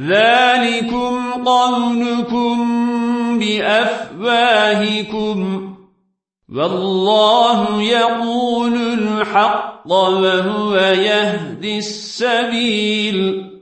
ذلكم قولكم بأفواهكم والله يقول الحق وهو يهدي السبيل